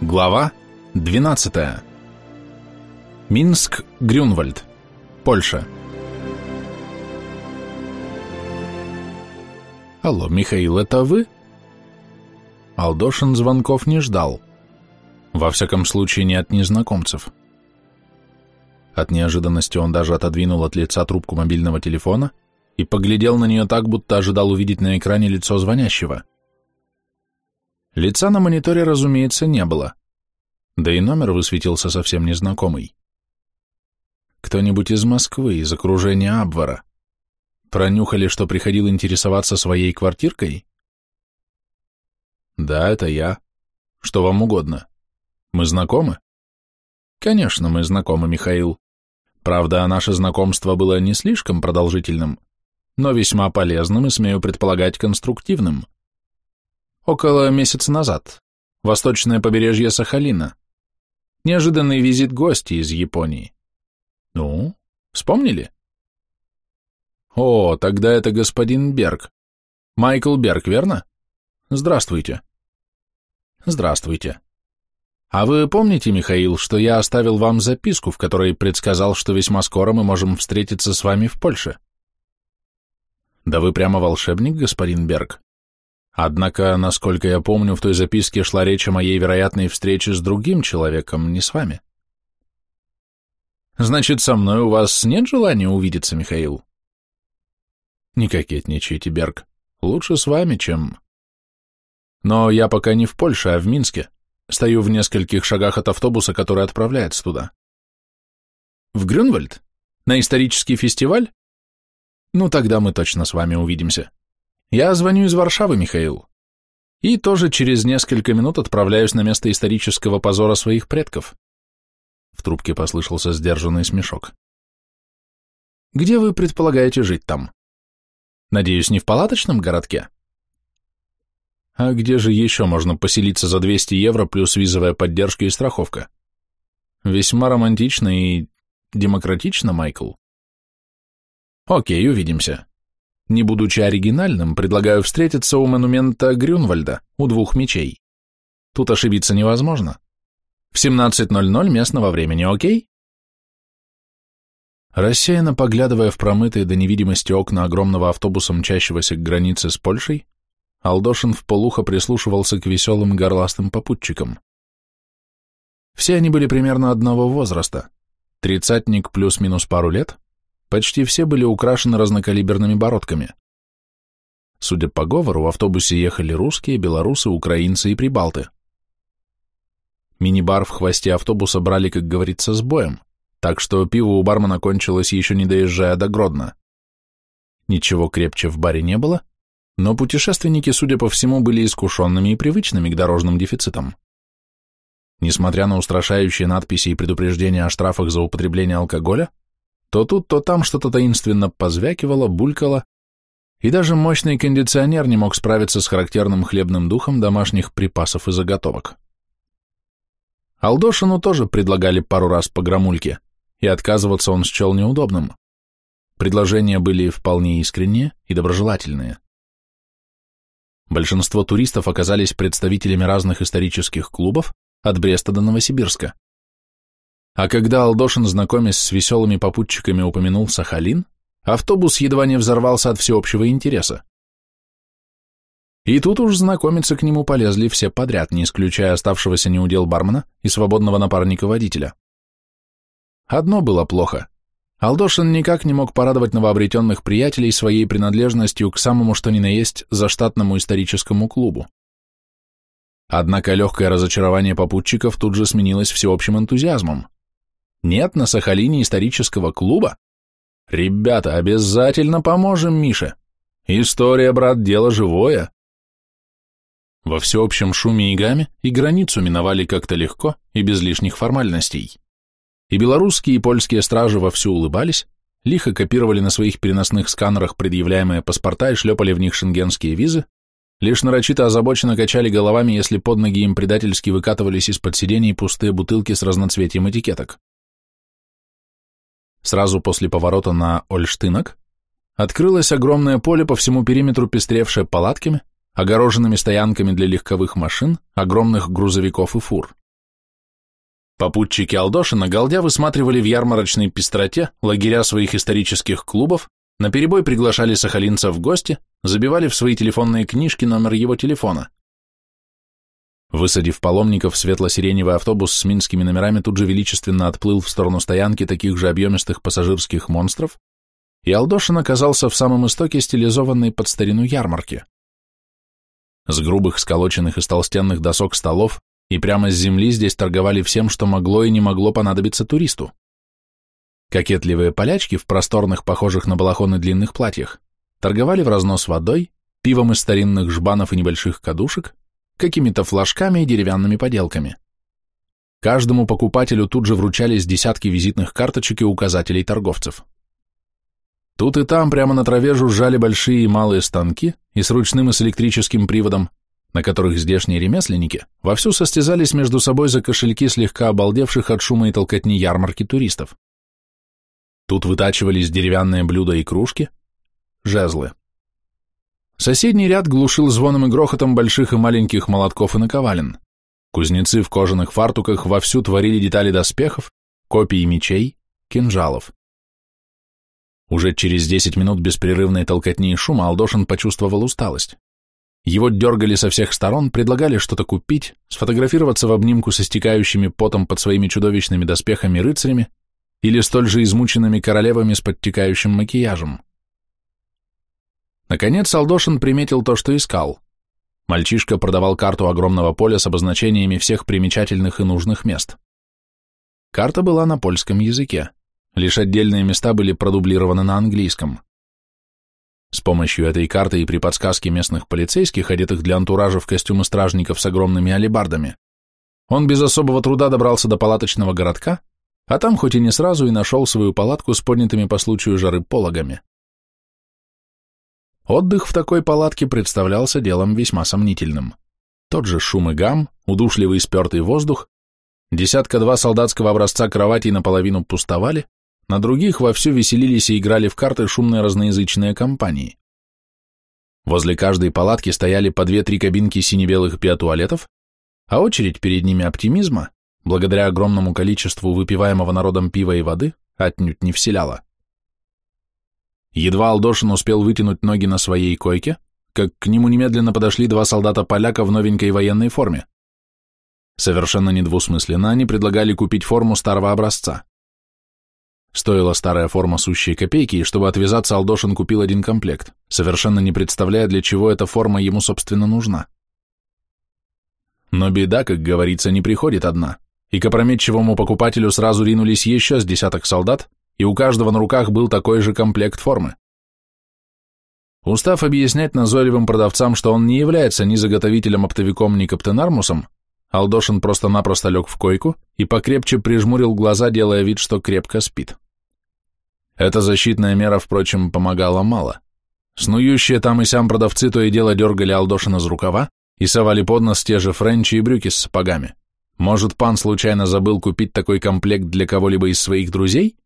Глава 12. Минск, Грюнвальд, Польша. Алло, Михаил, это вы? Алдошин звонков не ждал. Во всяком случае, не от незнакомцев. От неожиданности он даже отодвинул от лица трубку мобильного телефона и поглядел на нее так, будто ожидал увидеть на экране лицо звонящего. Лица на мониторе, разумеется, не было. Да и номер высветился совсем незнакомый. Кто-нибудь из Москвы, из окружения Абвара. Пронюхали, что приходил интересоваться своей квартиркой? Да, это я. Что вам угодно. Мы знакомы? Конечно, мы знакомы, Михаил. Правда, наше знакомство было не слишком продолжительным, но весьма полезным и, смею предполагать, конструктивным. Около месяца назад. Восточное побережье Сахалина. Неожиданный визит гостей из Японии. Ну, вспомнили? О, тогда это господин Берг. Майкл Берг, верно? Здравствуйте. Здравствуйте. А вы помните, Михаил, что я оставил вам записку, в которой предсказал, что весьма скоро мы можем встретиться с вами в Польше? Да вы прямо волшебник, господин Берг. Однако, насколько я помню, в той записке шла речь о моей вероятной встрече с другим человеком, не с вами. Значит, со мной у вас нет желания увидеться, Михаил? Не кокетничайте, Берг. Лучше с вами, чем... Но я пока не в Польше, а в Минске. Стою в нескольких шагах от автобуса, который отправляется туда. В Грюнвальд? На исторический фестиваль? Ну, тогда мы точно с вами увидимся. Я звоню из Варшавы, Михаил. И тоже через несколько минут отправляюсь на место исторического позора своих предков. В трубке послышался сдержанный смешок. Где вы предполагаете жить там? Надеюсь, не в палаточном городке? А где же еще можно поселиться за 200 евро плюс визовая поддержка и страховка? Весьма романтично и демократично, Майкл. Окей, увидимся. Не будучи оригинальным, предлагаю встретиться у монумента Грюнвальда, у двух мечей. Тут ошибиться невозможно. В 17.00 местного времени, окей? Рассеянно поглядывая в промытые до невидимости окна огромного автобуса, мчащегося к границе с Польшей, Алдошин в полухо прислушивался к веселым горластым попутчикам. Все они были примерно одного возраста, тридцатник плюс-минус пару лет, Почти все были украшены разнокалиберными бородками. Судя по говору, в автобусе ехали русские, белорусы, украинцы и прибалты. Мини-бар в хвосте автобуса брали, как говорится, с боем, так что пиво у бармена кончилось еще не доезжая до Гродно. Ничего крепче в баре не было, но путешественники, судя по всему, были искушенными и привычными к дорожным дефицитам. Несмотря на устрашающие надписи и предупреждения о штрафах за употребление алкоголя, то тут, то там что-то таинственно позвякивало, булькало, и даже мощный кондиционер не мог справиться с характерным хлебным духом домашних припасов и заготовок. Алдошину тоже предлагали пару раз по громульке, и отказываться он счел неудобным. Предложения были вполне искренние и доброжелательные. Большинство туристов оказались представителями разных исторических клубов от Бреста до Новосибирска. А когда Алдошин, знакомясь с веселыми попутчиками, упомянул Сахалин, автобус едва не взорвался от всеобщего интереса. И тут уж знакомиться к нему полезли все подряд, не исключая оставшегося неудел бармена и свободного напарника водителя. Одно было плохо. Алдошин никак не мог порадовать новообретенных приятелей своей принадлежностью к самому что ни на есть заштатному историческому клубу. Однако легкое разочарование попутчиков тут же сменилось всеобщим энтузиазмом. Нет на Сахалине исторического клуба? Ребята, обязательно поможем Мише. История, брат, дело живое. Во всеобщем шуме и гаме и границу миновали как-то легко и без лишних формальностей. И белорусские и польские стражи вовсю улыбались, лихо копировали на своих переносных сканерах предъявляемые паспорта и шлепали в них шенгенские визы, лишь нарочито озабоченно качали головами, если под ноги им предательски выкатывались из-под сидений пустые бутылки с разноцветием этикеток. Сразу после поворота на Ольштынок открылось огромное поле по всему периметру, пестревшее палатками, огороженными стоянками для легковых машин, огромных грузовиков и фур. Попутчики Алдошина галдя высматривали в ярмарочной пестроте лагеря своих исторических клубов, наперебой приглашали сахалинца в гости, забивали в свои телефонные книжки номер его телефона. Высадив паломников, светло-сиреневый автобус с минскими номерами тут же величественно отплыл в сторону стоянки таких же объемистых пассажирских монстров, и Алдошин оказался в самом истоке стилизованной под старину ярмарки. С грубых, сколоченных из толстенных досок столов и прямо с земли здесь торговали всем, что могло и не могло понадобиться туристу. Кокетливые полячки в просторных, похожих на балахоны длинных платьях, торговали в разнос водой, пивом из старинных жбанов и небольших кадушек, какими-то флажками и деревянными поделками. Каждому покупателю тут же вручались десятки визитных карточек и указателей торговцев. Тут и там прямо на траве жужжали большие и малые станки и с ручным и с электрическим приводом, на которых здешние ремесленники вовсю состязались между собой за кошельки слегка обалдевших от шума и толкотни ярмарки туристов. Тут вытачивались деревянные блюда и кружки, жезлы. Соседний ряд глушил звоном и грохотом больших и маленьких молотков и наковален. Кузнецы в кожаных фартуках вовсю творили детали доспехов, копий мечей, кинжалов. Уже через десять минут беспрерывной толкотни и шума Алдошин почувствовал усталость. Его дергали со всех сторон, предлагали что-то купить, сфотографироваться в обнимку со стекающими потом под своими чудовищными доспехами рыцарями или столь же измученными королевами с подтекающим макияжем. Наконец Алдошин приметил то, что искал. Мальчишка продавал карту огромного поля с обозначениями всех примечательных и нужных мест. Карта была на польском языке, лишь отдельные места были продублированы на английском. С помощью этой карты и при подсказке местных полицейских, одетых для антуража в костюмы стражников с огромными алебардами, он без особого труда добрался до палаточного городка, а там хоть и не сразу и нашел свою палатку с поднятыми по случаю жары пологами. Отдых в такой палатке представлялся делом весьма сомнительным. Тот же шум и гам, удушливый спертый воздух, десятка-два солдатского образца кроватей наполовину пустовали, на других вовсю веселились и играли в карты шумные разноязычные компании. Возле каждой палатки стояли по две-три кабинки сине-белых биотуалетов, а очередь перед ними оптимизма, благодаря огромному количеству выпиваемого народом пива и воды, отнюдь не вселяла. Едва Алдошин успел вытянуть ноги на своей койке, как к нему немедленно подошли два солдата-поляка в новенькой военной форме. Совершенно недвусмысленно они предлагали купить форму старого образца. Стоила старая форма сущей копейки, и чтобы отвязаться, Алдошин купил один комплект, совершенно не представляя, для чего эта форма ему, собственно, нужна. Но беда, как говорится, не приходит одна, и к опрометчивому покупателю сразу ринулись еще с десяток солдат, и у каждого на руках был такой же комплект формы. Устав объяснять назойливым продавцам, что он не является ни заготовителем-оптовиком, ни каптенармусом, Алдошин просто-напросто лег в койку и покрепче прижмурил глаза, делая вид, что крепко спит. Эта защитная мера, впрочем, помогала мало. Снующие там и сям продавцы то и дело дергали Алдошина за рукава и совали под нос те же френчи и брюки с сапогами. Может, пан случайно забыл купить такой комплект для кого-либо из своих друзей?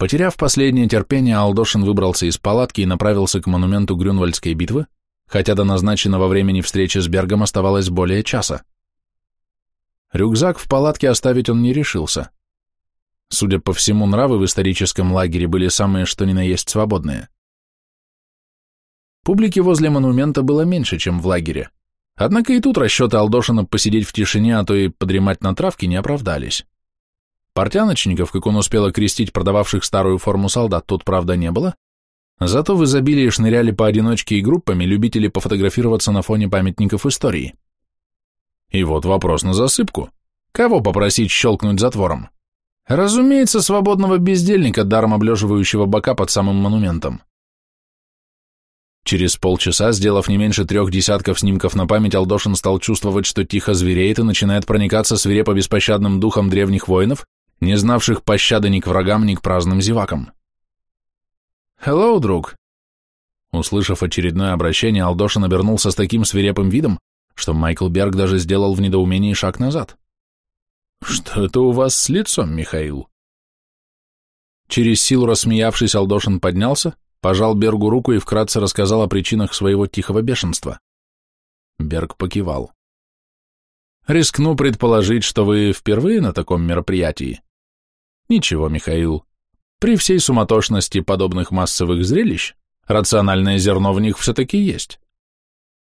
Потеряв последнее терпение, Алдошин выбрался из палатки и направился к монументу Грюнвальдской битвы, хотя до назначенного времени встречи с Бергом оставалось более часа. Рюкзак в палатке оставить он не решился. Судя по всему, нравы в историческом лагере были самые что ни на есть свободные. Публики возле монумента было меньше, чем в лагере. Однако и тут расчеты Алдошина посидеть в тишине, а то и подремать на травке не оправдались. Портяночников, как он успел окрестить продававших старую форму солдат, тут, правда, не было, Зато в изобилии шныряли поодиночке и группами любители пофотографироваться на фоне памятников истории. И вот вопрос на засыпку. Кого попросить щелкнуть затвором? Разумеется, свободного бездельника, даром облеживающего бока под самым монументом. Через полчаса, сделав не меньше трех десятков снимков на память, Алдошин стал чувствовать, что тихо звереет и начинает проникаться свирепо беспощадным духом древних воинов, не знавших пощады ни к врагам, ни к праздным зевакам. «Хеллоу, друг!» Услышав очередное обращение, Алдошин обернулся с таким свирепым видом, что Майкл Берг даже сделал в недоумении шаг назад. «Что это у вас с лицом, Михаил?» Через силу рассмеявшись, Алдошин поднялся, пожал Бергу руку и вкратце рассказал о причинах своего тихого бешенства. Берг покивал. Рискну предположить, что вы впервые на таком мероприятии. Ничего, Михаил. При всей суматошности подобных массовых зрелищ рациональное зерно в них все-таки есть.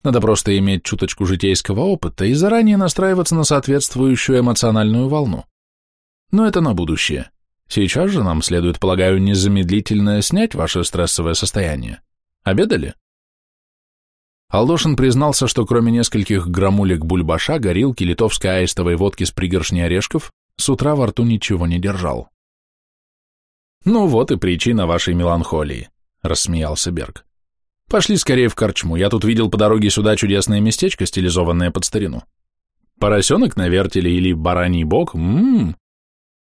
Надо просто иметь чуточку житейского опыта и заранее настраиваться на соответствующую эмоциональную волну. Но это на будущее. Сейчас же нам следует, полагаю, незамедлительно снять ваше стрессовое состояние. Обедали? Алдошин признался, что кроме нескольких грамулек бульбаша, горилки, литовской аистовой водки с пригоршней орешков, с утра во рту ничего не держал. «Ну вот и причина вашей меланхолии», — рассмеялся Берг. Пошли скорее в корчму, я тут видел по дороге сюда чудесное местечко, стилизованное под старину. Поросенок на вертеле или бараний бок, ммм.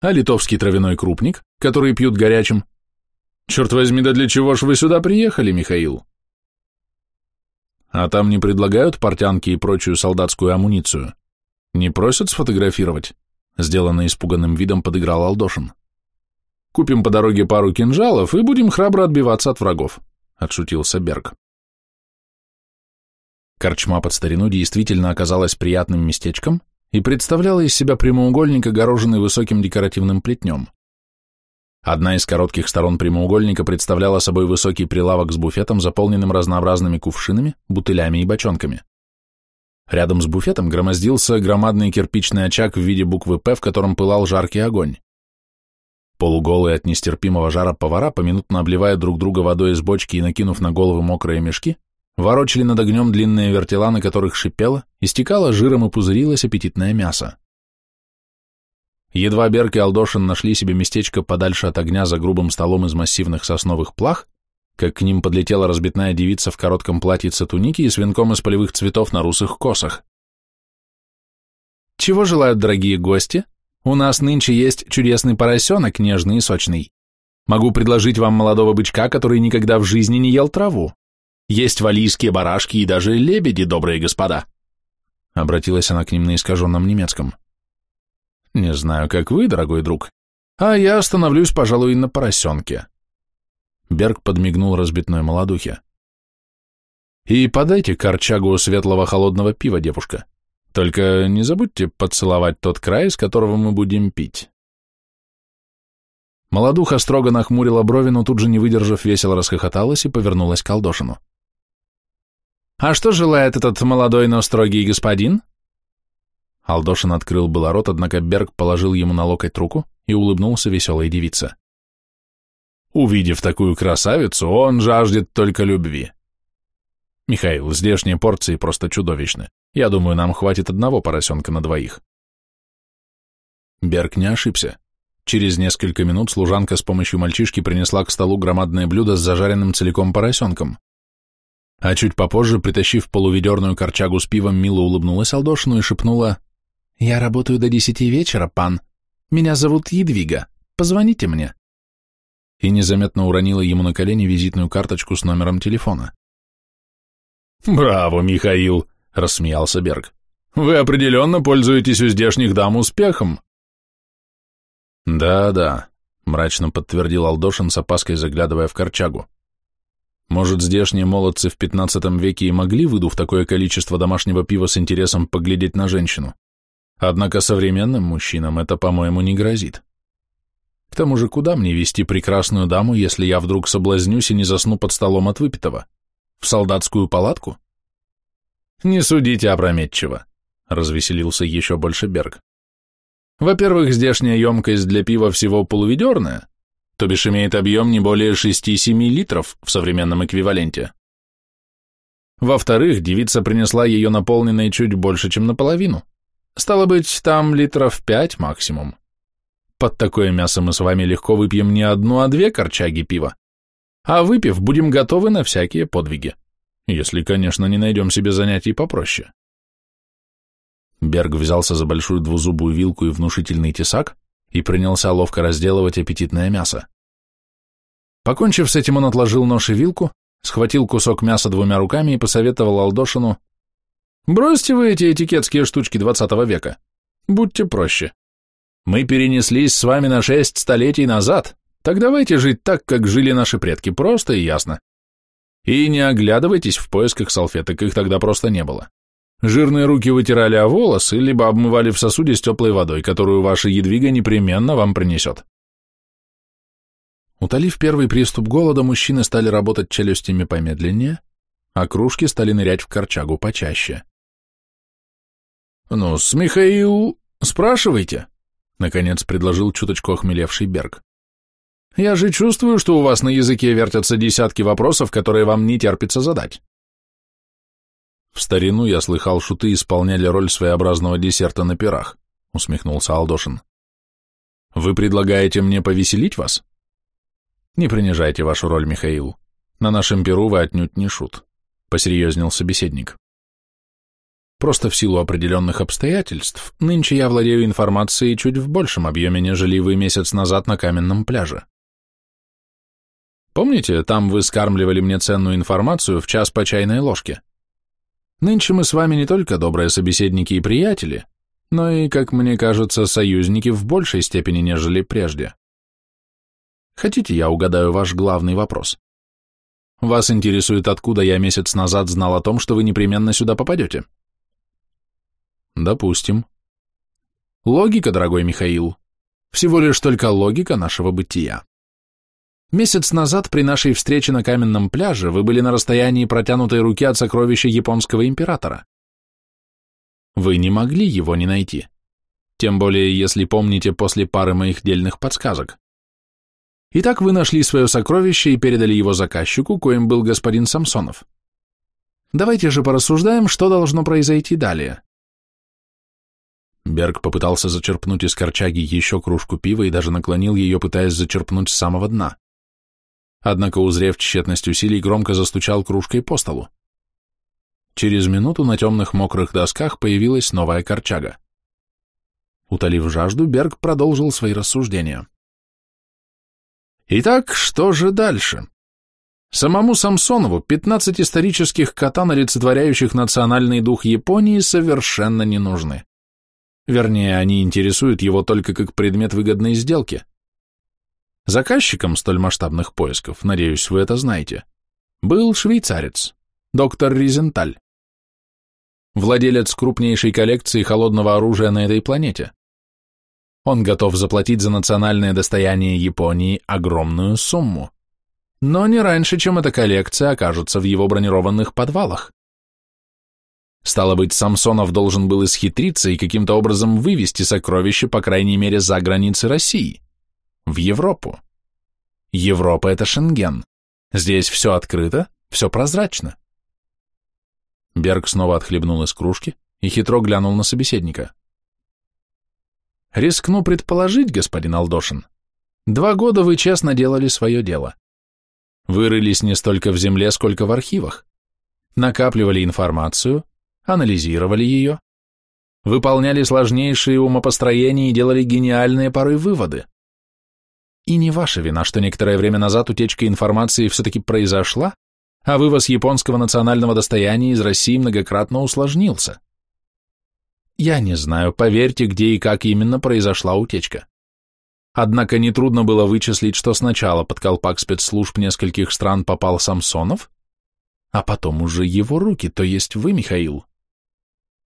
А литовский травяной крупник, который пьют горячим. Черт возьми, да для чего ж вы сюда приехали, Михаил? А там не предлагают портянки и прочую солдатскую амуницию? Не просят сфотографировать? Сделанно испуганным видом подыграл Алдошин. Купим по дороге пару кинжалов и будем храбро отбиваться от врагов. — отшутился Берг. Корчма под старину действительно оказалась приятным местечком и представляла из себя прямоугольник, огороженный высоким декоративным плетнем. Одна из коротких сторон прямоугольника представляла собой высокий прилавок с буфетом, заполненным разнообразными кувшинами, бутылями и бочонками. Рядом с буфетом громоздился громадный кирпичный очаг в виде буквы «П», в котором пылал жаркий огонь. Полуголые от нестерпимого жара повара, поминутно обливая друг друга водой из бочки и накинув на головы мокрые мешки, ворочали над огнем длинные вертела, на которых шипело, истекало жиром и пузырилось аппетитное мясо. Едва Берк и Алдошин нашли себе местечко подальше от огня за грубым столом из массивных сосновых плах, как к ним подлетела разбитная девица в коротком платьице туники и с венком из полевых цветов на русых косах. «Чего желают дорогие гости?» У нас нынче есть чудесный поросенок, нежный и сочный. Могу предложить вам молодого бычка, который никогда в жизни не ел траву. Есть валийские барашки и даже лебеди, добрые господа. Обратилась она к ним на искаженном немецком. Не знаю, как вы, дорогой друг, а я остановлюсь, пожалуй, на поросенке. Берг подмигнул разбитной молодухе. И подайте корчагу светлого холодного пива, девушка. Только не забудьте поцеловать тот край, с которого мы будем пить. Молодуха строго нахмурила брови, но тут же, не выдержав, весело расхохоталась и повернулась к Алдошину. «А что желает этот молодой, но строгий господин?» Алдошин открыл было рот, однако Берг положил ему на локоть руку и улыбнулся веселой девице. «Увидев такую красавицу, он жаждет только любви. Михаил, здешние порции просто чудовищны. Я думаю, нам хватит одного поросенка на двоих. Берг не ошибся. Через несколько минут служанка с помощью мальчишки принесла к столу громадное блюдо с зажаренным целиком поросенком. А чуть попозже, притащив полуведерную корчагу с пивом, мило улыбнулась Алдошину и шепнула «Я работаю до десяти вечера, пан. Меня зовут Едвига. Позвоните мне». И незаметно уронила ему на колени визитную карточку с номером телефона. «Браво, Михаил!» — рассмеялся Берг. «Вы определенно пользуетесь у здешних дам успехом». «Да-да», — мрачно подтвердил Алдошин с опаской, заглядывая в корчагу. «Может, здешние молодцы в пятнадцатом веке и могли, выдув такое количество домашнего пива с интересом, поглядеть на женщину? Однако современным мужчинам это, по-моему, не грозит. К тому же, куда мне вести прекрасную даму, если я вдруг соблазнюсь и не засну под столом от выпитого? В солдатскую палатку?» «Не судите опрометчиво», — развеселился еще больше Берг. «Во-первых, здешняя емкость для пива всего полуведерная, то бишь имеет объем не более 6-7 литров в современном эквиваленте. Во-вторых, девица принесла ее наполненной чуть больше, чем наполовину. Стало быть, там литров пять максимум. Под такое мясо мы с вами легко выпьем не одну, а две корчаги пива. А выпив, будем готовы на всякие подвиги. Если, конечно, не найдем себе занятий попроще. Берг взялся за большую двузубую вилку и внушительный тесак и принялся ловко разделывать аппетитное мясо. Покончив с этим, он отложил нож и вилку, схватил кусок мяса двумя руками и посоветовал Алдошину «Бросьте вы эти этикетские штучки двадцатого века. Будьте проще. Мы перенеслись с вами на шесть столетий назад, так давайте жить так, как жили наши предки, просто и ясно. И не оглядывайтесь в поисках салфеток, их тогда просто не было. Жирные руки вытирали о волосы, либо обмывали в сосуде с теплой водой, которую ваша едвига непременно вам принесет. Утолив первый приступ голода, мужчины стали работать челюстями помедленнее, а кружки стали нырять в корчагу почаще. «Ну, с Михаил, спрашивайте», — наконец предложил чуточку охмелевший Берг. «Я же чувствую, что у вас на языке вертятся десятки вопросов, которые вам не терпится задать». В старину я слыхал, шуты исполняли роль своеобразного десерта на пирах, усмехнулся Алдошин. Вы предлагаете мне повеселить вас? Не принижайте вашу роль, Михаил. На нашем перу вы отнюдь не шут, посерьезнел собеседник. Просто в силу определенных обстоятельств нынче я владею информацией чуть в большем объеме, нежели вы месяц назад на каменном пляже. Помните, там вы скармливали мне ценную информацию в час по чайной ложке? Нынче мы с вами не только добрые собеседники и приятели, но и, как мне кажется, союзники в большей степени, нежели прежде. Хотите, я угадаю ваш главный вопрос? Вас интересует, откуда я месяц назад знал о том, что вы непременно сюда попадете? Допустим. Логика, дорогой Михаил. Всего лишь только логика нашего бытия. Месяц назад при нашей встрече на каменном пляже вы были на расстоянии протянутой руки от сокровища японского императора. Вы не могли его не найти. Тем более, если помните после пары моих дельных подсказок. Итак, вы нашли свое сокровище и передали его заказчику, коим был господин Самсонов. Давайте же порассуждаем, что должно произойти далее. Берг попытался зачерпнуть из корчаги еще кружку пива и даже наклонил ее, пытаясь зачерпнуть с самого дна однако, узрев тщетность усилий, громко застучал кружкой по столу. Через минуту на темных мокрых досках появилась новая корчага. Утолив жажду, Берг продолжил свои рассуждения. Итак, что же дальше? Самому Самсонову 15 исторических катан, олицетворяющих национальный дух Японии, совершенно не нужны. Вернее, они интересуют его только как предмет выгодной сделки. Заказчиком столь масштабных поисков, надеюсь, вы это знаете, был швейцарец, доктор Ризенталь, владелец крупнейшей коллекции холодного оружия на этой планете. Он готов заплатить за национальное достояние Японии огромную сумму, но не раньше, чем эта коллекция окажется в его бронированных подвалах. Стало быть, Самсонов должен был исхитриться и каким-то образом вывести сокровище, по крайней мере, за границы России в Европу. Европа — это Шенген. Здесь все открыто, все прозрачно. Берг снова отхлебнул из кружки и хитро глянул на собеседника. «Рискну предположить, господин Алдошин, два года вы честно делали свое дело. Вырылись не столько в земле, сколько в архивах. Накапливали информацию, анализировали ее, выполняли сложнейшие умопостроения и делали гениальные порой выводы. И не ваша вина, что некоторое время назад утечка информации все-таки произошла, а вывоз японского национального достояния из России многократно усложнился. Я не знаю, поверьте, где и как именно произошла утечка. Однако нетрудно было вычислить, что сначала под колпак спецслужб нескольких стран попал Самсонов, а потом уже его руки, то есть вы, Михаил.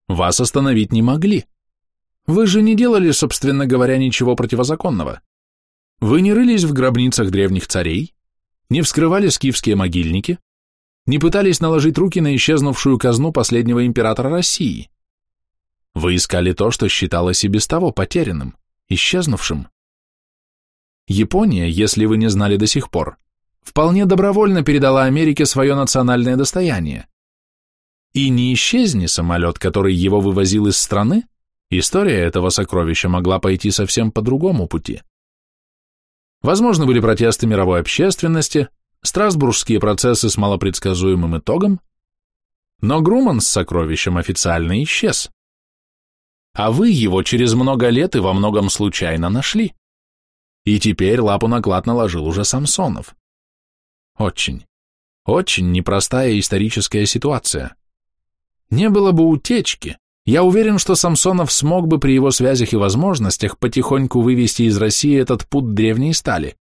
Вас остановить не могли. Вы же не делали, собственно говоря, ничего противозаконного. Вы не рылись в гробницах древних царей, не вскрывали скифские могильники, не пытались наложить руки на исчезнувшую казну последнего императора России. Вы искали то, что считалось и без того потерянным, исчезнувшим. Япония, если вы не знали до сих пор, вполне добровольно передала Америке свое национальное достояние. И не исчезни самолет, который его вывозил из страны, история этого сокровища могла пойти совсем по другому пути. Возможно, были протесты мировой общественности, страсбургские процессы с малопредсказуемым итогом, но Груман с сокровищем официально исчез. А вы его через много лет и во многом случайно нашли. И теперь лапу на клад наложил уже Самсонов. Очень, очень непростая историческая ситуация. Не было бы утечки, я уверен, что Самсонов смог бы при его связях и возможностях потихоньку вывести из России этот путь древней стали,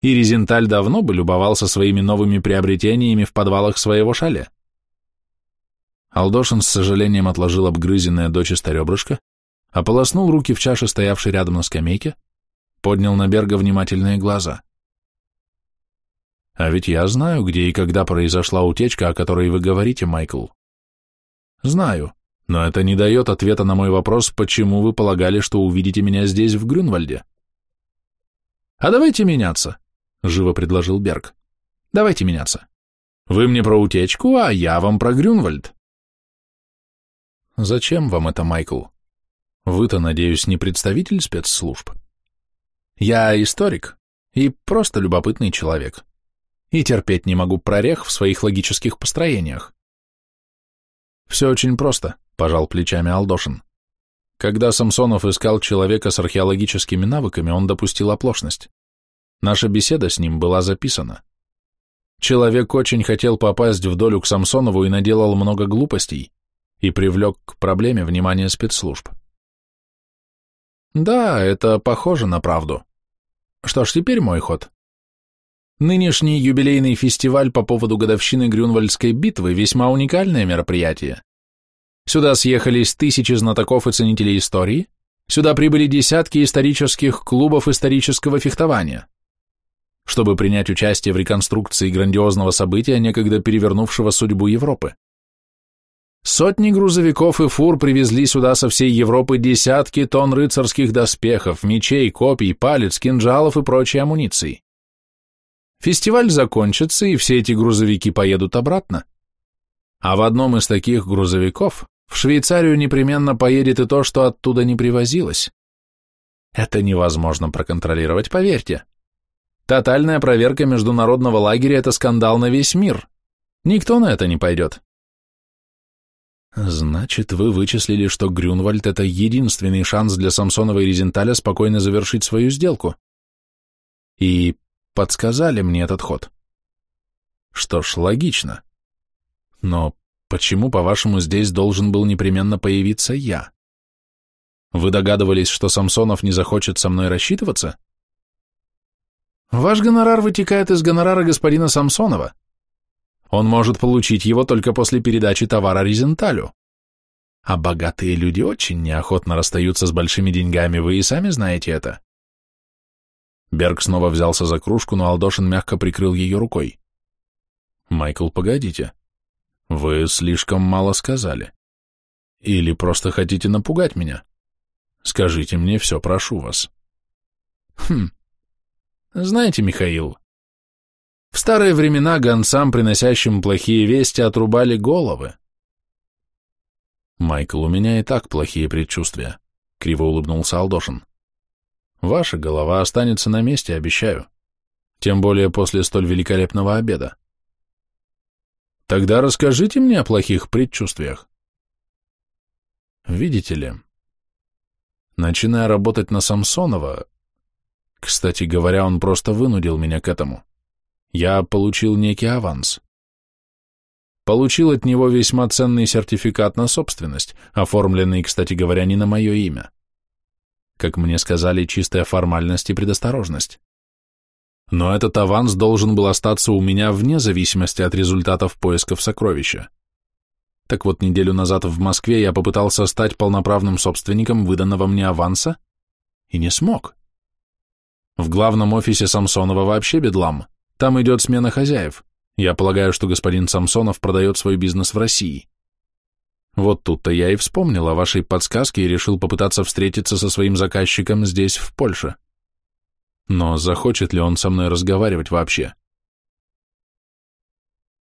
и Резенталь давно бы любовался своими новыми приобретениями в подвалах своего шале. Алдошин с сожалением отложил обгрызенное дочисто ребрышко, ополоснул руки в чаше, стоявшей рядом на скамейке, поднял на Берга внимательные глаза. А ведь я знаю, где и когда произошла утечка, о которой вы говорите, Майкл. Знаю, но это не дает ответа на мой вопрос, почему вы полагали, что увидите меня здесь, в Грюнвальде. А давайте меняться, живо предложил Берг. Давайте меняться. Вы мне про утечку, а я вам про Грюнвальд. Зачем вам это, Майкл? Вы-то, надеюсь, не представитель спецслужб? Я историк и просто любопытный человек. И терпеть не могу прорех в своих логических построениях. Все очень просто, пожал плечами Алдошин. Когда Самсонов искал человека с археологическими навыками, он допустил оплошность. Наша беседа с ним была записана. Человек очень хотел попасть в долю к Самсонову и наделал много глупостей и привлек к проблеме внимание спецслужб. Да, это похоже на правду. Что ж, теперь мой ход. Нынешний юбилейный фестиваль по поводу годовщины Грюнвальдской битвы весьма уникальное мероприятие. Сюда съехались тысячи знатоков и ценителей истории, сюда прибыли десятки исторических клубов исторического фехтования. Чтобы принять участие в реконструкции грандиозного события, некогда перевернувшего судьбу Европы. Сотни грузовиков и фур привезли сюда со всей Европы десятки тонн рыцарских доспехов, мечей, копий, палец, кинжалов и прочей амуниции. Фестиваль закончится, и все эти грузовики поедут обратно. А в одном из таких грузовиков в Швейцарию непременно поедет и то, что оттуда не привозилось. Это невозможно проконтролировать, поверьте. Тотальная проверка международного лагеря – это скандал на весь мир. Никто на это не пойдет. Значит, вы вычислили, что Грюнвальд – это единственный шанс для Самсонова и Резенталя спокойно завершить свою сделку. И подсказали мне этот ход. Что ж, логично. Но Почему, по-вашему, здесь должен был непременно появиться я? Вы догадывались, что Самсонов не захочет со мной рассчитываться? Ваш гонорар вытекает из гонорара господина Самсонова. Он может получить его только после передачи товара Резенталю. А богатые люди очень неохотно расстаются с большими деньгами, вы и сами знаете это. Берг снова взялся за кружку, но Алдошин мягко прикрыл ее рукой. «Майкл, погодите. Вы слишком мало сказали. Или просто хотите напугать меня? Скажите мне все, прошу вас. Хм. Знаете, Михаил, в старые времена гонцам, приносящим плохие вести, отрубали головы. Майкл, у меня и так плохие предчувствия, криво улыбнулся Алдошин. Ваша голова останется на месте, обещаю. Тем более после столь великолепного обеда. Тогда расскажите мне о плохих предчувствиях. Видите ли, начиная работать на Самсонова, кстати говоря, он просто вынудил меня к этому, я получил некий аванс. Получил от него весьма ценный сертификат на собственность, оформленный, кстати говоря, не на мое имя. Как мне сказали, чистая формальность и предосторожность но этот аванс должен был остаться у меня вне зависимости от результатов поисков сокровища. Так вот, неделю назад в Москве я попытался стать полноправным собственником выданного мне аванса и не смог. В главном офисе Самсонова вообще бедлам. Там идет смена хозяев. Я полагаю, что господин Самсонов продает свой бизнес в России. Вот тут-то я и вспомнил о вашей подсказке и решил попытаться встретиться со своим заказчиком здесь, в Польше. Но захочет ли он со мной разговаривать вообще?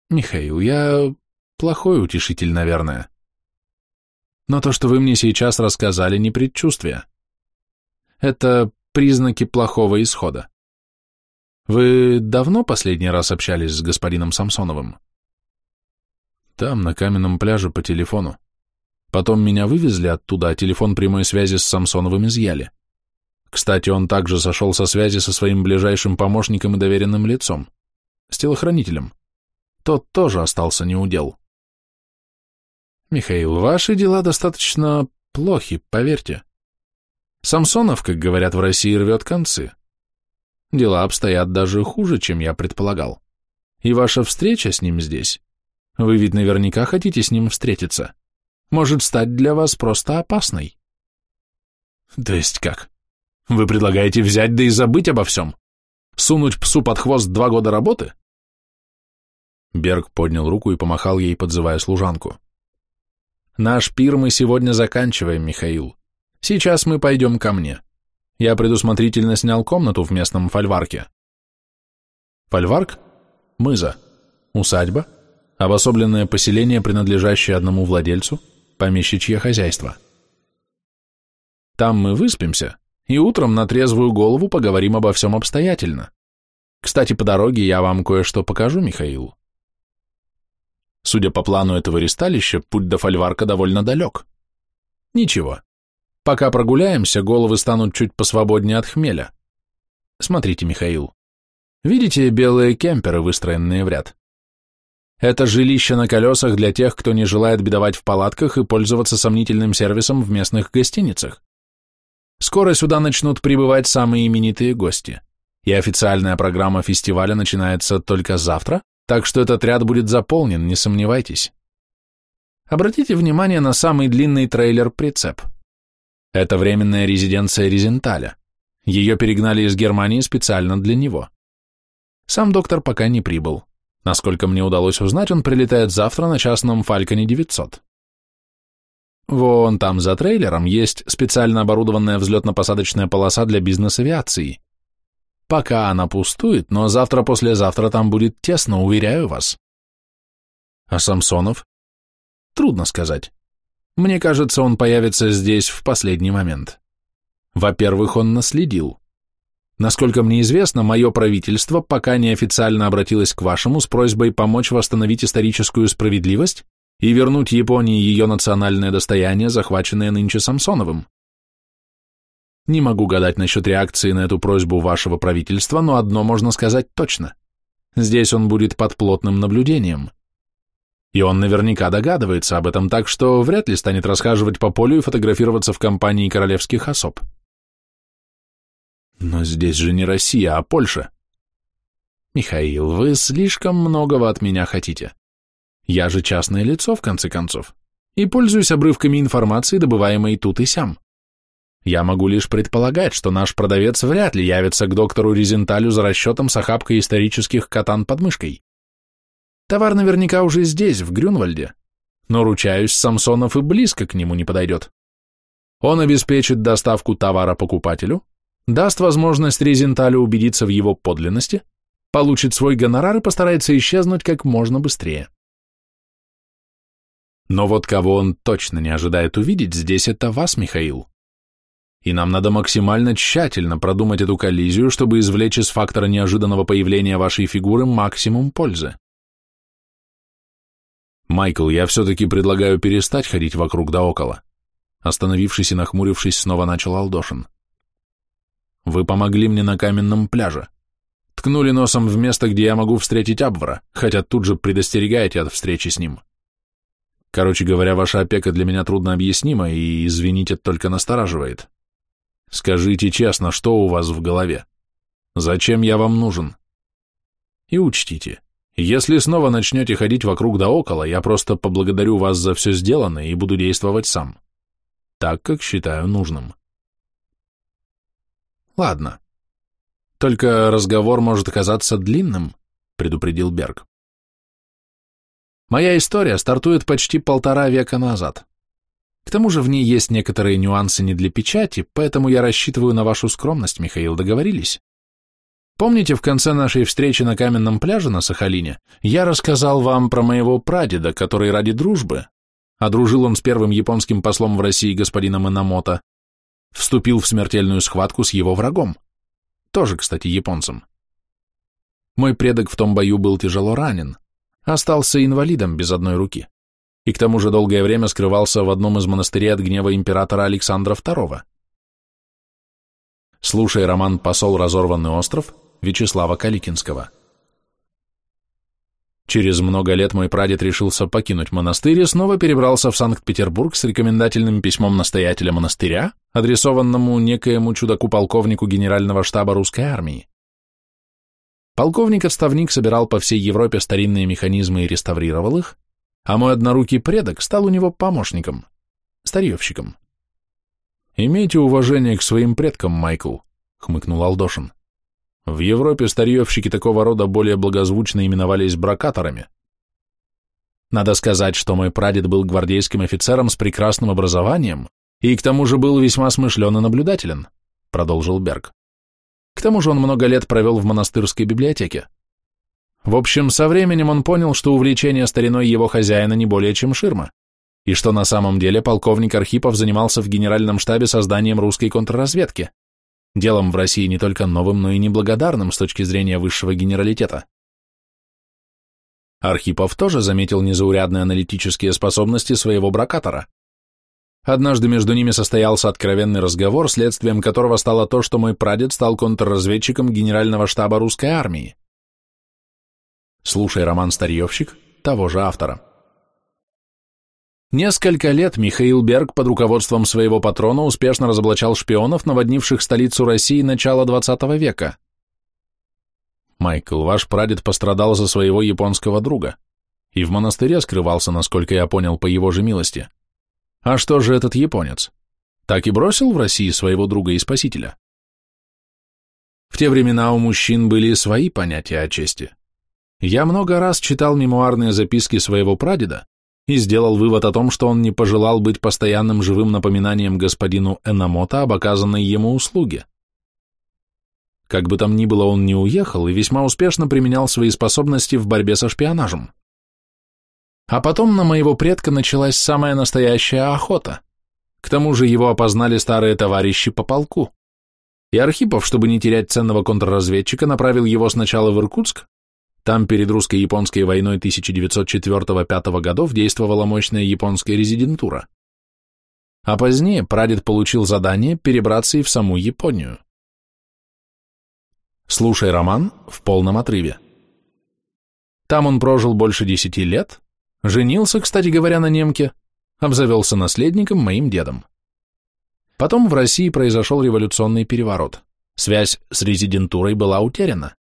Михаил, я плохой утешитель, наверное. Но то, что вы мне сейчас рассказали, не предчувствие. Это признаки плохого исхода. Вы давно последний раз общались с господином Самсоновым? Там, на каменном пляже по телефону. Потом меня вывезли оттуда, а телефон прямой связи с Самсоновым изъяли. Кстати, он также сошел со связи со своим ближайшим помощником и доверенным лицом, с телохранителем. Тот тоже остался неудел. Михаил, ваши дела достаточно плохи, поверьте. Самсонов, как говорят в России, рвет концы. Дела обстоят даже хуже, чем я предполагал. И ваша встреча с ним здесь Вы ведь наверняка хотите с ним встретиться. Может стать для вас просто опасной. То есть как? Вы предлагаете взять да и забыть обо всем? Сунуть псу под хвост два года работы? Берг поднял руку и помахал ей, подзывая служанку. «Наш пир мы сегодня заканчиваем, Михаил. Сейчас мы пойдем ко мне. Я предусмотрительно снял комнату в местном фольварке». Фольварк? Мыза. Усадьба. Обособленное поселение, принадлежащее одному владельцу, помещичье хозяйство. Там мы выспимся, и утром на трезвую голову поговорим обо всем обстоятельно. Кстати, по дороге я вам кое-что покажу, Михаил. Судя по плану этого ресталища, путь до фольварка довольно далек. Ничего. Пока прогуляемся, головы станут чуть посвободнее от хмеля. Смотрите, Михаил. Видите белые кемперы, выстроенные в ряд? Это жилище на колесах для тех, кто не желает бедовать в палатках и пользоваться сомнительным сервисом в местных гостиницах. Скоро сюда начнут прибывать самые именитые гости, и официальная программа фестиваля начинается только завтра, так что этот ряд будет заполнен, не сомневайтесь. Обратите внимание на самый длинный трейлер-прицеп. Это временная резиденция Резенталя. Ее перегнали из Германии специально для него. Сам доктор пока не прибыл. Насколько мне удалось узнать, он прилетает завтра на частном Фальконе 900. Вон там за трейлером есть специально оборудованная взлетно-посадочная полоса для бизнес-авиации. Пока она пустует, но завтра-послезавтра там будет тесно, уверяю вас. А Самсонов? Трудно сказать. Мне кажется, он появится здесь в последний момент. Во-первых, он наследил. Насколько мне известно, мое правительство пока неофициально обратилось к вашему с просьбой помочь восстановить историческую справедливость и вернуть Японии ее национальное достояние, захваченное нынче Самсоновым. Не могу гадать насчет реакции на эту просьбу вашего правительства, но одно можно сказать точно. Здесь он будет под плотным наблюдением. И он наверняка догадывается об этом, так что вряд ли станет расхаживать по полю и фотографироваться в компании королевских особ. Но здесь же не Россия, а Польша. Михаил, вы слишком многого от меня хотите. Я же частное лицо, в конце концов, и пользуюсь обрывками информации, добываемой тут и сям. Я могу лишь предполагать, что наш продавец вряд ли явится к доктору Резенталю за расчетом с охапкой исторических катан под мышкой. Товар наверняка уже здесь, в Грюнвальде, но, ручаюсь, Самсонов и близко к нему не подойдет. Он обеспечит доставку товара покупателю, даст возможность Резенталю убедиться в его подлинности, получит свой гонорар и постарается исчезнуть как можно быстрее. Но вот кого он точно не ожидает увидеть здесь, это вас, Михаил и нам надо максимально тщательно продумать эту коллизию, чтобы извлечь из фактора неожиданного появления вашей фигуры максимум пользы. Майкл, я все-таки предлагаю перестать ходить вокруг да около. Остановившись и нахмурившись, снова начал Алдошин. Вы помогли мне на каменном пляже. Ткнули носом в место, где я могу встретить Абвара, хотя тут же предостерегаете от встречи с ним. Короче говоря, ваша опека для меня трудно объяснима и, извините, только настораживает. Скажите честно, что у вас в голове? Зачем я вам нужен? И учтите, если снова начнете ходить вокруг да около, я просто поблагодарю вас за все сделанное и буду действовать сам, так, как считаю нужным. Ладно. Только разговор может оказаться длинным, предупредил Берг. Моя история стартует почти полтора века назад. К тому же в ней есть некоторые нюансы не для печати, поэтому я рассчитываю на вашу скромность, Михаил, договорились? Помните, в конце нашей встречи на каменном пляже на Сахалине я рассказал вам про моего прадеда, который ради дружбы, а дружил он с первым японским послом в России господином Инамото, вступил в смертельную схватку с его врагом, тоже, кстати, японцем. Мой предок в том бою был тяжело ранен, остался инвалидом без одной руки и к тому же долгое время скрывался в одном из монастырей от гнева императора Александра II. Слушай роман «Посол. Разорванный остров» Вячеслава Каликинского. Через много лет мой прадед решился покинуть монастырь и снова перебрался в Санкт-Петербург с рекомендательным письмом настоятеля монастыря, адресованному некоему чудаку-полковнику генерального штаба русской армии. Полковник-отставник собирал по всей Европе старинные механизмы и реставрировал их, а мой однорукий предок стал у него помощником, старьевщиком. «Имейте уважение к своим предкам, Майкл», — хмыкнул Алдошин. «В Европе старьевщики такого рода более благозвучно именовались бракаторами». Надо сказать, что мой прадед был гвардейским офицером с прекрасным образованием и к тому же был весьма смышлен и наблюдателен, продолжил Берг. К тому же он много лет провел в монастырской библиотеке. В общем, со временем он понял, что увлечение стариной его хозяина не более чем ширма, и что на самом деле полковник Архипов занимался в генеральном штабе созданием русской контрразведки, делом в России не только новым, но и неблагодарным с точки зрения высшего генералитета. Архипов тоже заметил незаурядные аналитические способности своего бракатора. Однажды между ними состоялся откровенный разговор, следствием которого стало то, что мой прадед стал контрразведчиком генерального штаба русской армии. Слушай роман «Старьевщик» того же автора. Несколько лет Михаил Берг под руководством своего патрона успешно разоблачал шпионов, наводнивших столицу России начала XX века. Майкл, ваш прадед пострадал за своего японского друга и в монастыре скрывался, насколько я понял, по его же милости. А что же этот японец? Так и бросил в России своего друга и спасителя? В те времена у мужчин были свои понятия о чести. Я много раз читал мемуарные записки своего прадеда и сделал вывод о том, что он не пожелал быть постоянным живым напоминанием господину Энамото об оказанной ему услуге. Как бы там ни было, он не уехал и весьма успешно применял свои способности в борьбе со шпионажем. А потом на моего предка началась самая настоящая охота. К тому же его опознали старые товарищи по полку. И Архипов, чтобы не терять ценного контрразведчика, направил его сначала в Иркутск, там перед русско-японской войной 1904-5 годов действовала мощная японская резидентура. А позднее прадед получил задание перебраться и в саму Японию. Слушай роман в полном отрыве. Там он прожил больше десяти лет, женился, кстати говоря, на немке, обзавелся наследником, моим дедом. Потом в России произошел революционный переворот. Связь с резидентурой была утеряна.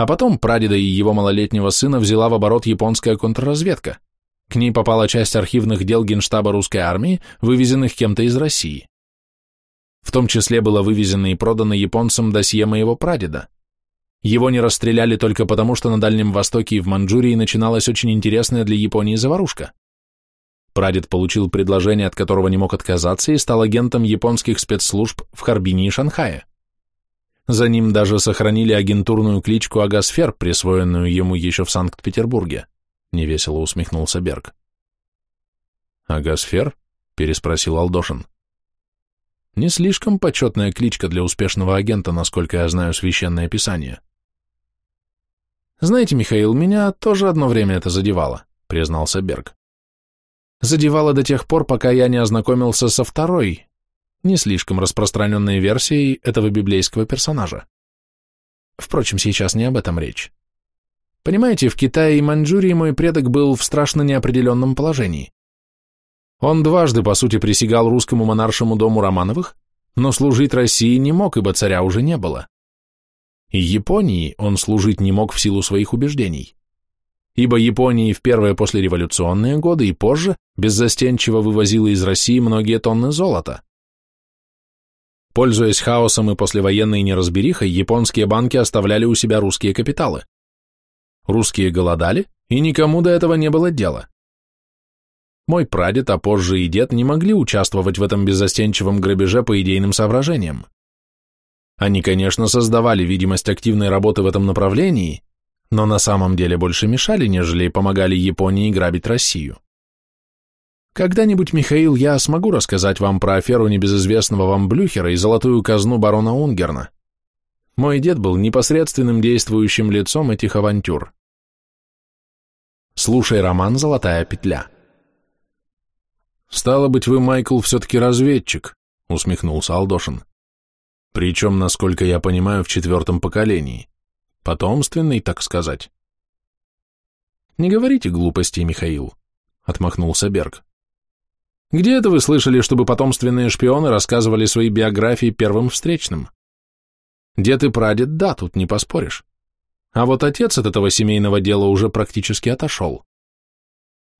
А потом прадеда и его малолетнего сына взяла в оборот японская контрразведка. К ней попала часть архивных дел Генштаба русской армии, вывезенных кем-то из России. В том числе было вывезено и продано японцам досье моего прадеда. Его не расстреляли только потому, что на Дальнем Востоке и в Манчжурии начиналась очень интересная для Японии заварушка. Прадед получил предложение, от которого не мог отказаться, и стал агентом японских спецслужб в Харбине и Шанхае. За ним даже сохранили агентурную кличку Агасфер, присвоенную ему еще в Санкт-Петербурге. Невесело усмехнулся Берг. Агасфер? переспросил Алдошин. Не слишком почетная кличка для успешного агента, насколько я знаю священное писание. Знаете, Михаил, меня тоже одно время это задевало, признался Берг. Задевало до тех пор, пока я не ознакомился со второй, не слишком распространенной версией этого библейского персонажа. Впрочем, сейчас не об этом речь. Понимаете, в Китае и Маньчжурии мой предок был в страшно неопределенном положении. Он дважды, по сути, присягал русскому монаршему дому Романовых, но служить России не мог, ибо царя уже не было. И Японии он служить не мог в силу своих убеждений. Ибо Японии в первые послереволюционные годы и позже беззастенчиво вывозила из России многие тонны золота. Пользуясь хаосом и послевоенной неразберихой, японские банки оставляли у себя русские капиталы. Русские голодали, и никому до этого не было дела. Мой прадед, а позже и дед не могли участвовать в этом беззастенчивом грабеже по идейным соображениям. Они, конечно, создавали видимость активной работы в этом направлении, но на самом деле больше мешали, нежели помогали Японии грабить Россию. Когда-нибудь, Михаил, я смогу рассказать вам про аферу небезызвестного вам Блюхера и золотую казну барона Унгерна. Мой дед был непосредственным действующим лицом этих авантюр. Слушай роман «Золотая петля». «Стало быть, вы, Майкл, все-таки разведчик», — усмехнулся Алдошин. «Причем, насколько я понимаю, в четвертом поколении. Потомственный, так сказать». «Не говорите глупостей, Михаил», — отмахнулся Берг. Где это вы слышали, чтобы потомственные шпионы рассказывали свои биографии первым встречным? Дед и прадед, да, тут не поспоришь. А вот отец от этого семейного дела уже практически отошел.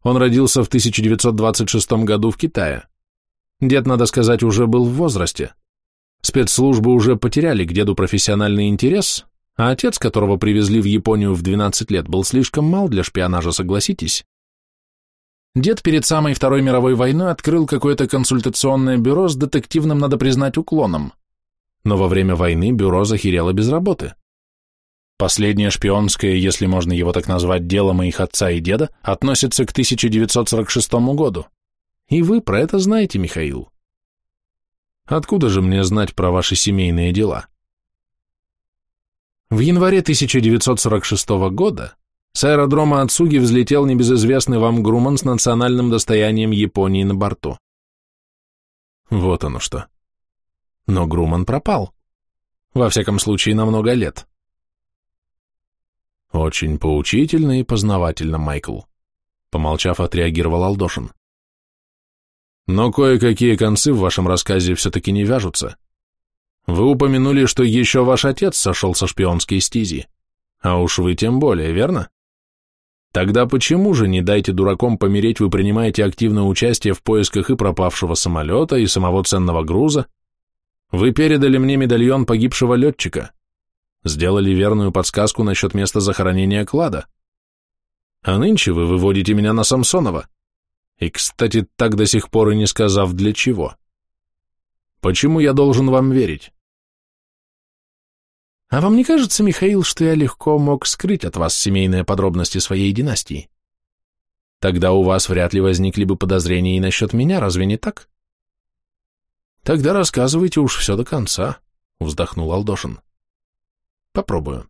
Он родился в 1926 году в Китае. Дед, надо сказать, уже был в возрасте. Спецслужбы уже потеряли к деду профессиональный интерес, а отец, которого привезли в Японию в 12 лет, был слишком мал для шпионажа, согласитесь. Дед перед самой Второй мировой войной открыл какое-то консультационное бюро с детективным, надо признать, уклоном. Но во время войны бюро захерело без работы. Последнее шпионское, если можно его так назвать, дело моих отца и деда относится к 1946 году. И вы про это знаете, Михаил. Откуда же мне знать про ваши семейные дела? В январе 1946 года с аэродрома Ацуги взлетел небезызвестный вам Груман с национальным достоянием Японии на борту. Вот оно что. Но Груман пропал. Во всяком случае, на много лет. Очень поучительно и познавательно, Майкл. Помолчав, отреагировал Алдошин. Но кое-какие концы в вашем рассказе все-таки не вяжутся. Вы упомянули, что еще ваш отец сошел со шпионской стези. А уж вы тем более, верно? Тогда почему же, не дайте дураком помереть, вы принимаете активное участие в поисках и пропавшего самолета, и самого ценного груза? Вы передали мне медальон погибшего летчика. Сделали верную подсказку насчет места захоронения клада. А нынче вы выводите меня на Самсонова. И, кстати, так до сих пор и не сказав для чего. Почему я должен вам верить? А вам не кажется, Михаил, что я легко мог скрыть от вас семейные подробности своей династии? Тогда у вас вряд ли возникли бы подозрения и насчет меня, разве не так? Тогда рассказывайте уж все до конца, вздохнул Алдошин. Попробую.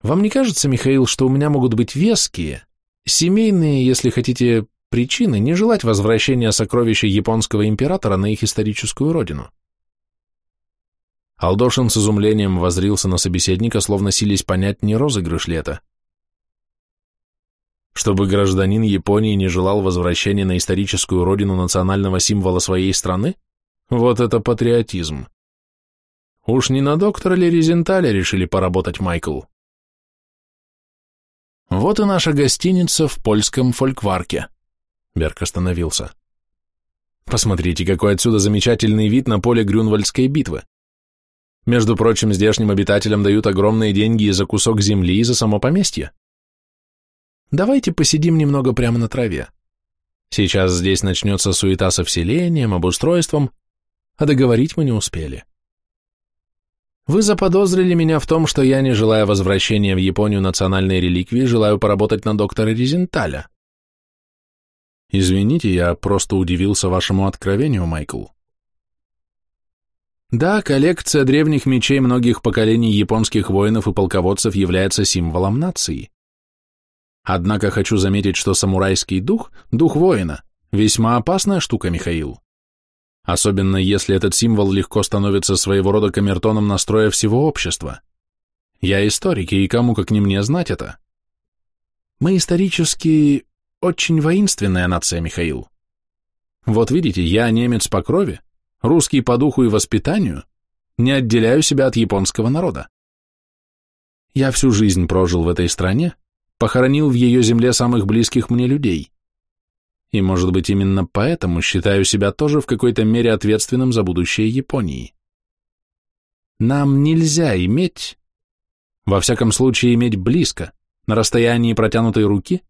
Вам не кажется, Михаил, что у меня могут быть веские, семейные, если хотите, причины не желать возвращения сокровища японского императора на их историческую родину? Алдошин с изумлением возрился на собеседника, словно сились понять, не розыгрыш ли это. Чтобы гражданин Японии не желал возвращения на историческую родину национального символа своей страны? Вот это патриотизм. Уж не на доктора ли Резенталя решили поработать Майкл? Вот и наша гостиница в польском фолькварке. Берг остановился. Посмотрите, какой отсюда замечательный вид на поле Грюнвальдской битвы. Между прочим, здешним обитателям дают огромные деньги и за кусок земли, и за само поместье. Давайте посидим немного прямо на траве. Сейчас здесь начнется суета со вселением, обустройством, а договорить мы не успели. Вы заподозрили меня в том, что я, не желая возвращения в Японию национальной реликвии, желаю поработать на доктора Резенталя. Извините, я просто удивился вашему откровению, Майкл. Да, коллекция древних мечей многих поколений японских воинов и полководцев является символом нации. Однако хочу заметить, что самурайский дух, дух воина, весьма опасная штука, Михаил. Особенно если этот символ легко становится своего рода камертоном настроя всего общества. Я историк, и кому как не мне знать это. Мы исторически очень воинственная нация, Михаил. Вот видите, я немец по крови, русский по духу и воспитанию, не отделяю себя от японского народа. Я всю жизнь прожил в этой стране, похоронил в ее земле самых близких мне людей. И, может быть, именно поэтому считаю себя тоже в какой-то мере ответственным за будущее Японии. Нам нельзя иметь, во всяком случае иметь близко, на расстоянии протянутой руки,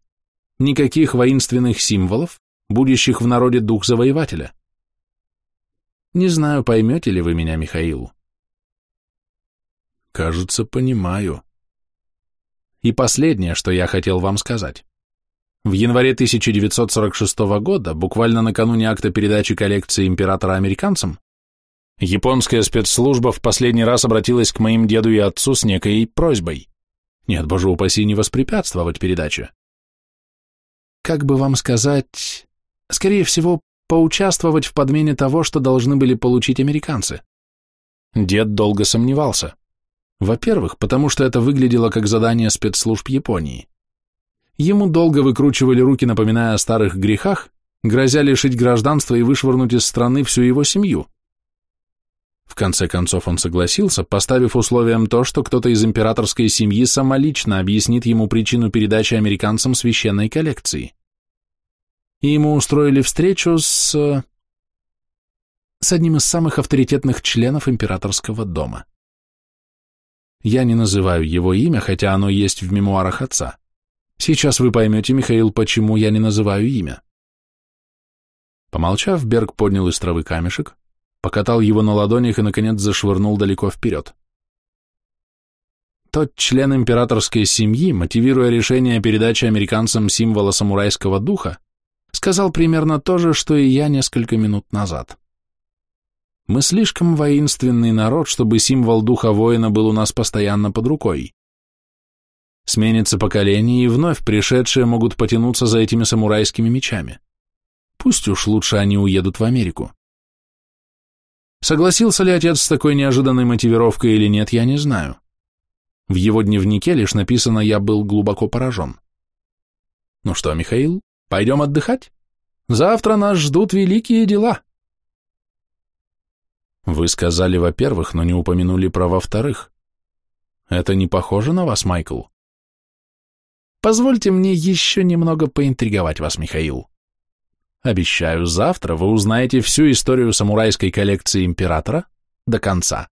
никаких воинственных символов, будущих в народе дух завоевателя. Не знаю, поймете ли вы меня, Михаил. Кажется, понимаю. И последнее, что я хотел вам сказать. В январе 1946 года, буквально накануне акта передачи коллекции императора американцам, японская спецслужба в последний раз обратилась к моим деду и отцу с некой просьбой. Нет, боже упаси, не воспрепятствовать передаче. Как бы вам сказать, скорее всего, поучаствовать в подмене того, что должны были получить американцы. Дед долго сомневался. Во-первых, потому что это выглядело как задание спецслужб Японии. Ему долго выкручивали руки, напоминая о старых грехах, грозя лишить гражданства и вышвырнуть из страны всю его семью. В конце концов он согласился, поставив условием то, что кто-то из императорской семьи самолично объяснит ему причину передачи американцам священной коллекции. И ему устроили встречу с... с одним из самых авторитетных членов императорского дома. Я не называю его имя, хотя оно есть в мемуарах отца. Сейчас вы поймете, Михаил, почему я не называю имя. Помолчав, Берг поднял из травы камешек, покатал его на ладонях и, наконец, зашвырнул далеко вперед. Тот член императорской семьи, мотивируя решение о передаче американцам символа самурайского духа, сказал примерно то же, что и я несколько минут назад. Мы слишком воинственный народ, чтобы символ духа воина был у нас постоянно под рукой. Сменится поколение, и вновь пришедшие могут потянуться за этими самурайскими мечами. Пусть уж лучше они уедут в Америку. Согласился ли отец с такой неожиданной мотивировкой или нет, я не знаю. В его дневнике лишь написано «Я был глубоко поражен». Ну что, Михаил, пойдем отдыхать? Завтра нас ждут великие дела. Вы сказали во-первых, но не упомянули про во-вторых. Это не похоже на вас, Майкл? Позвольте мне еще немного поинтриговать вас, Михаил. Обещаю, завтра вы узнаете всю историю самурайской коллекции императора до конца.